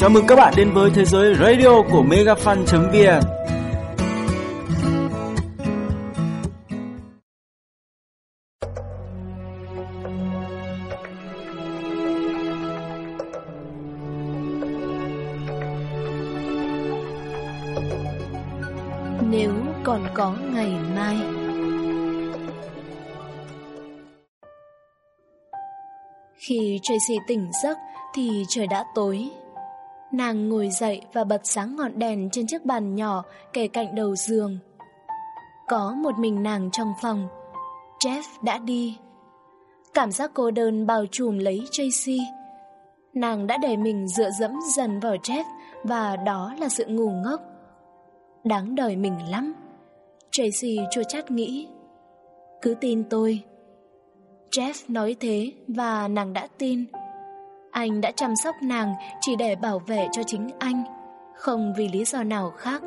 Chào mừng các bạn đến với thế giới radio của megafan.vn Nếu còn có ngày mai. Khi Tracy tỉnh giấc thì trời đã tối. Nàng ngồi dậy và bật sáng ngọn đèn trên chiếc bàn nhỏ kề cạnh đầu giường. Có một mình nàng trong phòng. Jeff đã đi. Cảm giác cô đơn bao trùm lấy Tracy. Nàng đã để mình dựa dẫm dần vào Jeff và đó là sự ngu ngốc. Đáng đời mình lắm. Tracy chua chát nghĩ. Cứ tin tôi. Jeff nói thế và nàng đã tin. Anh đã chăm sóc nàng chỉ để bảo vệ cho chính anh, không vì lý do nào khác.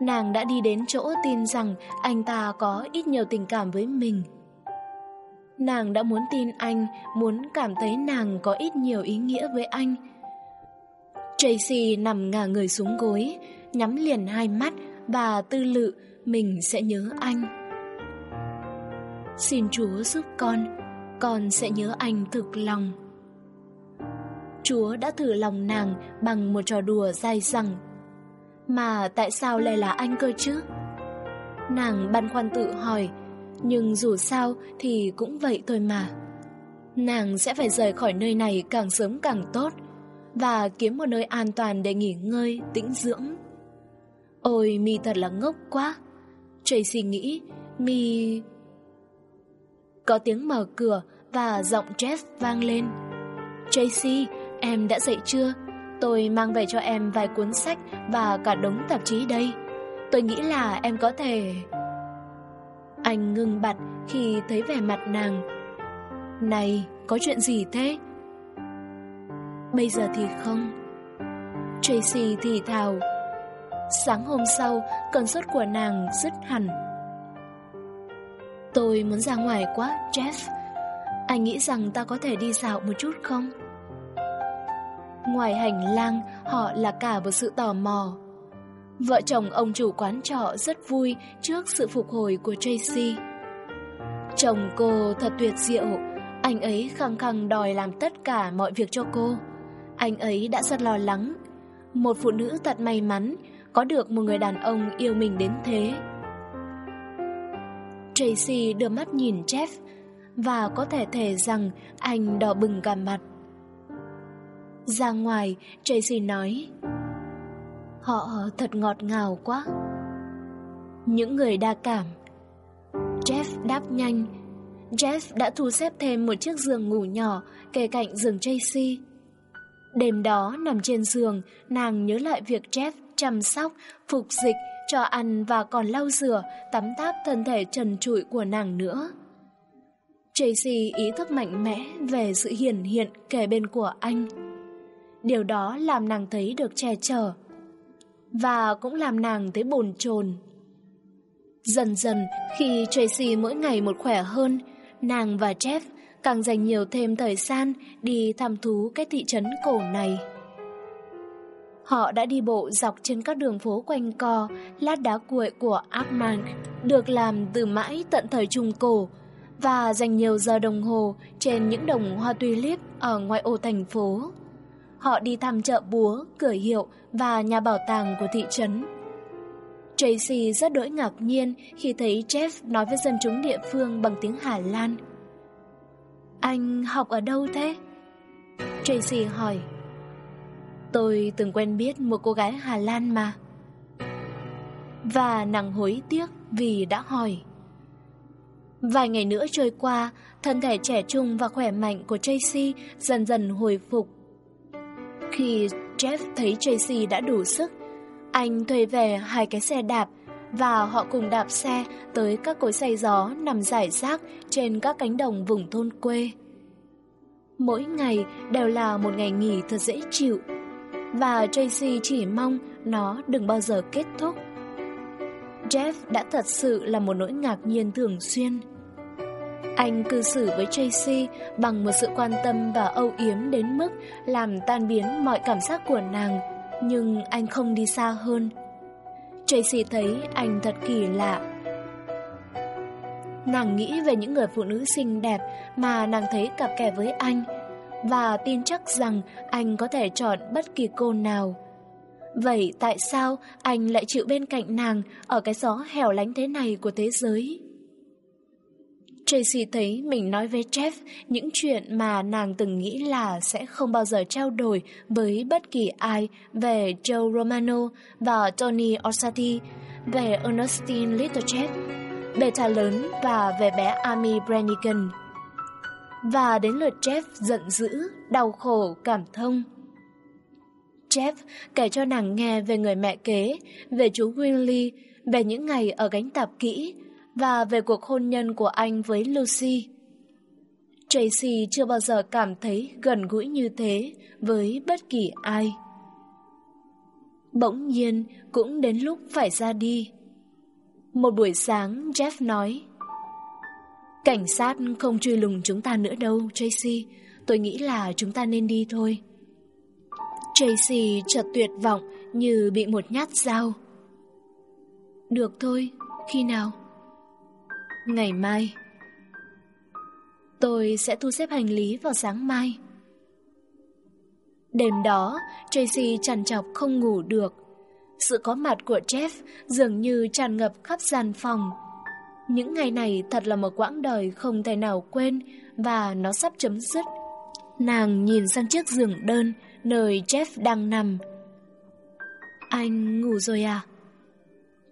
Nàng đã đi đến chỗ tin rằng anh ta có ít nhiều tình cảm với mình. Nàng đã muốn tin anh, muốn cảm thấy nàng có ít nhiều ý nghĩa với anh. Tracy nằm ngả người xuống gối, nhắm liền hai mắt và tư lự mình sẽ nhớ anh. Xin Chúa giúp con con sẽ nhớ anh thực lòng. Chúa đã thử lòng nàng bằng một trò đùa dai dẳng. Mà tại sao lại là anh cơ chứ? Nàng băn khoăn tự hỏi, nhưng dù sao thì cũng vậy thôi mà. Nàng sẽ phải rời khỏi nơi này càng sớm càng tốt và kiếm một nơi an toàn để nghỉ ngơi, tĩnh dưỡng. Ôi, mi thật là ngốc quá. Tracy nghĩ, mi có tiếng mở cửa và giọng Jeff vang lên. Tracy, em đã dậy chưa? Tôi mang về cho em vài cuốn sách và cả đống tạp chí đây. Tôi nghĩ là em có thể... Anh ngưng bặt khi thấy vẻ mặt nàng. Này, có chuyện gì thế? Bây giờ thì không. Tracy thì thào. Sáng hôm sau, cơn sốt của nàng dứt hẳn. Tôi muốn ra ngoài quá, Jeff. Anh nghĩ rằng ta có thể đi dạo một chút không? Ngoài hành lang, họ là cả một sự tò mò. Vợ chồng ông chủ quán trọ rất vui trước sự phục hồi của Tracy. Chồng cô thật tuyệt diệu, anh ấy khăng khăng đòi làm tất cả mọi việc cho cô. Anh ấy đã rất lo lắng. Một phụ nữ thật may mắn có được một người đàn ông yêu mình đến thế. Tracy đưa mắt nhìn Jeff và có thể thể rằng anh đỏ bừng cả mặt. Ra ngoài, Tracy nói Họ thật ngọt ngào quá. Những người đa cảm. Jeff đáp nhanh. Jeff đã thu xếp thêm một chiếc giường ngủ nhỏ kề cạnh giường Tracy. Đêm đó nằm trên giường, nàng nhớ lại việc Jeff chăm sóc, phục dịch, cho ăn và còn lau rửa, tắm táp thân thể trần trụi của nàng nữa. Tracy ý thức mạnh mẽ về sự hiển hiện kề bên của anh. Điều đó làm nàng thấy được che chở và cũng làm nàng thấy bồn chồn. Dần dần khi Tracy mỗi ngày một khỏe hơn, nàng và Jeff càng dành nhiều thêm thời gian đi thăm thú cái thị trấn cổ này. Họ đã đi bộ dọc trên các đường phố quanh co, lát đá cuội của Armand được làm từ mãi tận thời Trung Cổ, và dành nhiều giờ đồng hồ trên những đồng hoa tulip ở ngoại ô thành phố. Họ đi thăm chợ búa, cửa hiệu và nhà bảo tàng của thị trấn. Tracy rất đỗi ngạc nhiên khi thấy Jeff nói với dân chúng địa phương bằng tiếng Hà Lan. Anh học ở đâu thế? Tracy hỏi. Tôi từng quen biết một cô gái Hà Lan mà. Và nàng hối tiếc vì đã hỏi. Vài ngày nữa trôi qua, thân thể trẻ trung và khỏe mạnh của Tracy dần dần hồi phục. Khi Jeff thấy Tracy đã đủ sức, anh thuê về hai cái xe đạp và họ cùng đạp xe tới các cối xay gió nằm rải rác trên các cánh đồng vùng thôn quê. Mỗi ngày đều là một ngày nghỉ thật dễ chịu và Tracy chỉ mong nó đừng bao giờ kết thúc. Jeff đã thật sự là một nỗi ngạc nhiên thường xuyên. Anh cư xử với Tracy bằng một sự quan tâm và âu yếm đến mức làm tan biến mọi cảm giác của nàng, nhưng anh không đi xa hơn. Tracy thấy anh thật kỳ lạ. Nàng nghĩ về những người phụ nữ xinh đẹp mà nàng thấy cặp kè với anh và tin chắc rằng anh có thể chọn bất kỳ cô nào. Vậy tại sao anh lại chịu bên cạnh nàng ở cái gió hẻo lánh thế này của thế giới? Tracy thấy mình nói với Jeff những chuyện mà nàng từng nghĩ là sẽ không bao giờ trao đổi với bất kỳ ai về Joe Romano và Tony Orsatti, về Ernestine Littlejeff, beta lớn và về bé Amy Brannigan. Và đến lượt Jeff giận dữ, đau khổ, cảm thông. Jeff kể cho nàng nghe về người mẹ kế, về chú Winley, về những ngày ở gánh tạp kỹ và về cuộc hôn nhân của anh với Lucy. Tracy chưa bao giờ cảm thấy gần gũi như thế với bất kỳ ai. Bỗng nhiên cũng đến lúc phải ra đi. Một buổi sáng Jeff nói Cảnh sát không truy lùng chúng ta nữa đâu Tracy Tôi nghĩ là chúng ta nên đi thôi Tracy chợt tuyệt vọng như bị một nhát dao. Được thôi, khi nào? Ngày mai. Tôi sẽ thu xếp hành lý vào sáng mai. Đêm đó, Tracy trằn trọc không ngủ được. Sự có mặt của Jeff dường như tràn ngập khắp gian phòng. Những ngày này thật là một quãng đời không thể nào quên và nó sắp chấm dứt. Nàng nhìn sang chiếc giường đơn, nơi Jeff đang nằm. Anh ngủ rồi à?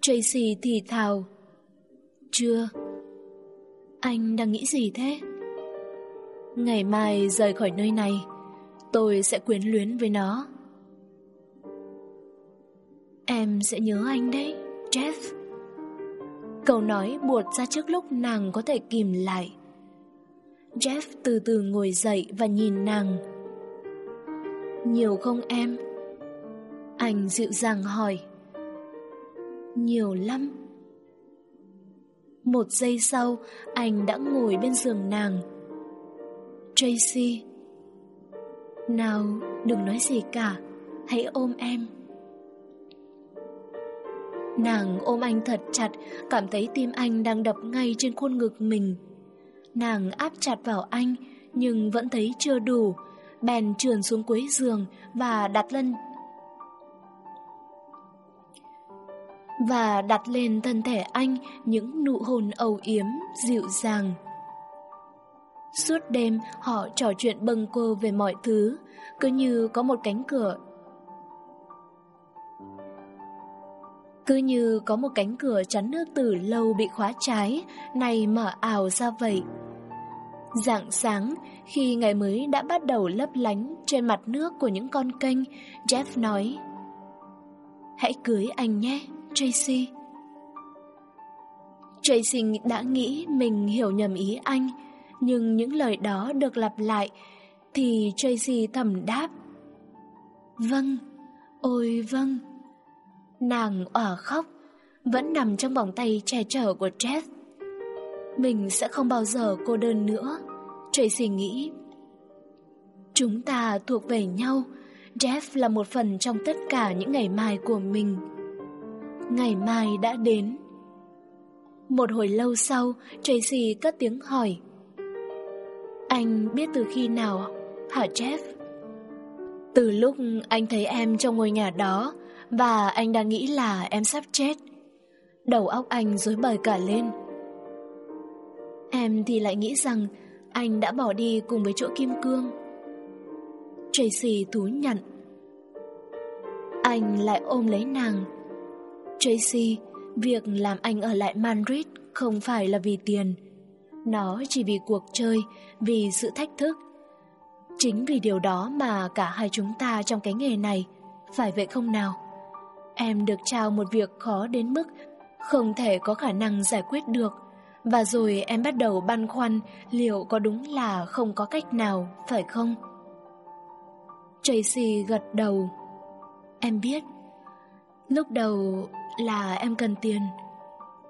Tracy thì thào. Chưa. Anh đang nghĩ gì thế? Ngày mai rời khỏi nơi này, tôi sẽ quyến luyến với nó. Em sẽ nhớ anh đấy, Jeff. Câu nói buột ra trước lúc nàng có thể kìm lại. Jeff từ từ ngồi dậy và nhìn nàng. Nhiều không em? Anh dịu dàng hỏi. Nhiều lắm. Một giây sau, anh đã ngồi bên giường nàng. Tracy. Nào, đừng nói gì cả, hãy ôm em. Nàng ôm anh thật chặt, cảm thấy tim anh đang đập ngay trên khuôn ngực mình. Nàng áp chặt vào anh, nhưng vẫn thấy chưa đủ, bèn trườn xuống cuối giường và đặt lên và đặt lên thân thể anh những nụ hôn âu yếm, dịu dàng. Suốt đêm họ trò chuyện bâng quơ về mọi thứ, cứ như có một cánh cửa. Cứ như có một cánh cửa chắn nước từ lâu bị khóa trái, này mở ảo ra vậy. dạng sáng, khi ngày mới đã bắt đầu lấp lánh trên mặt nước của những con kênh, Jeff nói Hãy cưới anh nhé, Tracy. Tracy đã nghĩ mình hiểu nhầm ý anh, nhưng những lời đó được lặp lại thì Tracy thầm đáp Vâng, ôi vâng Nàng òa khóc Vẫn nằm trong vòng tay che chở của Jeff mình sẽ không bao giờ cô đơn nữa. Tracy nghĩ. Chúng ta thuộc về nhau. Jeff là một phần trong tất cả những ngày mai của mình. Ngày mai đã đến. Một hồi lâu sau, Tracy cất tiếng hỏi. Anh biết từ khi nào hả Jeff? Từ lúc anh thấy em trong ngôi nhà đó và anh đang nghĩ là em sắp chết. Đầu óc anh rối bời cả lên. Em thì lại nghĩ rằng anh đã bỏ đi cùng với chỗ kim cương. Tracy thú nhận. Anh lại ôm lấy nàng. Tracy, việc làm anh ở lại Madrid không phải là vì tiền. Nó chỉ vì cuộc chơi, vì sự thách thức. Chính vì điều đó mà cả hai chúng ta trong cái nghề này, phải vậy không nào? Em được trao một việc khó đến mức không thể có khả năng giải quyết được và rồi em bắt đầu băn khoăn liệu có đúng là không có cách nào, phải không? Tracy gật đầu. Em biết. Lúc đầu là em cần tiền.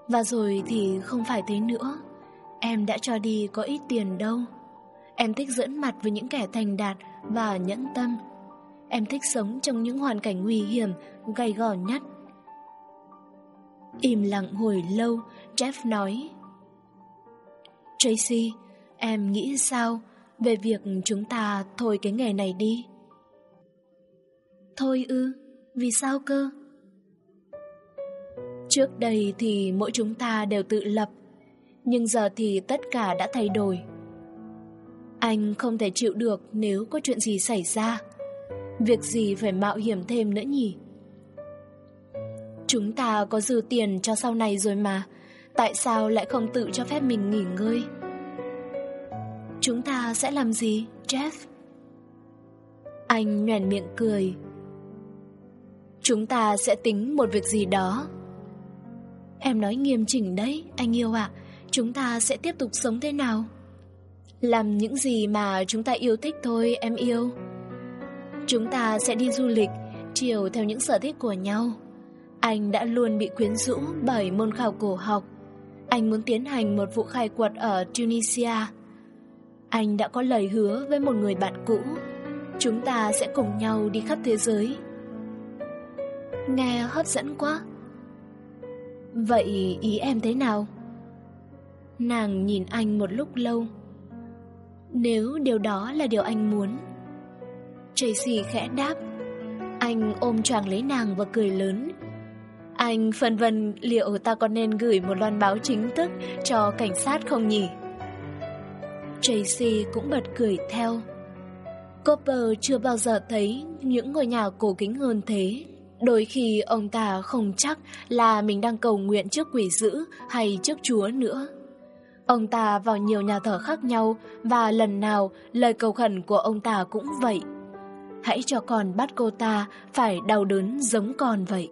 Và rồi thì không phải thế nữa. em đã cho đi có ít tiền đâu. Em thích dẫn mặt với những kẻ thành đạt và nhẫn tâm. Em thích sống trong những hoàn cảnh nguy hiểm, gay gò nhất. Im lặng hồi lâu, Jeff nói Tracy, em nghĩ sao về việc chúng ta thôi cái nghề này đi? Thôi ư, vì sao cơ? Trước đây thì mỗi chúng ta đều tự lập, nhưng giờ thì tất cả đã thay đổi. Anh không thể chịu được nếu có chuyện gì xảy ra. Việc gì phải mạo hiểm thêm nữa nhỉ? Chúng ta có dư tiền cho sau này rồi mà, tại sao lại không tự cho phép mình nghỉ ngơi? Chúng ta sẽ làm gì, Jeff? Anh nhoèn miệng cười. Chúng ta sẽ tính một việc gì đó. Em nói nghiêm chỉnh đấy, anh yêu ạ. Chúng ta sẽ tiếp tục sống thế nào? Làm những gì mà chúng ta yêu thích thôi, em yêu. Chúng ta sẽ đi du lịch, chiều theo những sở thích của nhau. Anh đã luôn bị quyến rũ bởi môn khảo cổ học. Anh muốn tiến hành một vụ khai quật ở Tunisia. Anh đã có lời hứa với một người bạn cũ. Chúng ta sẽ cùng nhau đi khắp thế giới. Nghe hấp dẫn quá. Vậy ý em thế nào? Nàng nhìn anh một lúc lâu. Nếu điều đó là điều anh muốn. Tracy khẽ đáp. Anh ôm choàng lấy nàng và cười lớn. Anh phân vân liệu ta có nên gửi một loan báo chính thức cho cảnh sát không nhỉ? Tracy cũng bật cười theo. Copper chưa bao giờ thấy những ngôi nhà cổ kính hơn thế. Đôi khi ông ta không chắc là mình đang cầu nguyện trước quỷ dữ hay trước chúa nữa. Ông ta vào nhiều nhà thờ khác nhau và lần nào lời cầu khẩn của ông ta cũng vậy. Hãy cho con bắt cô ta phải đau đớn giống con vậy.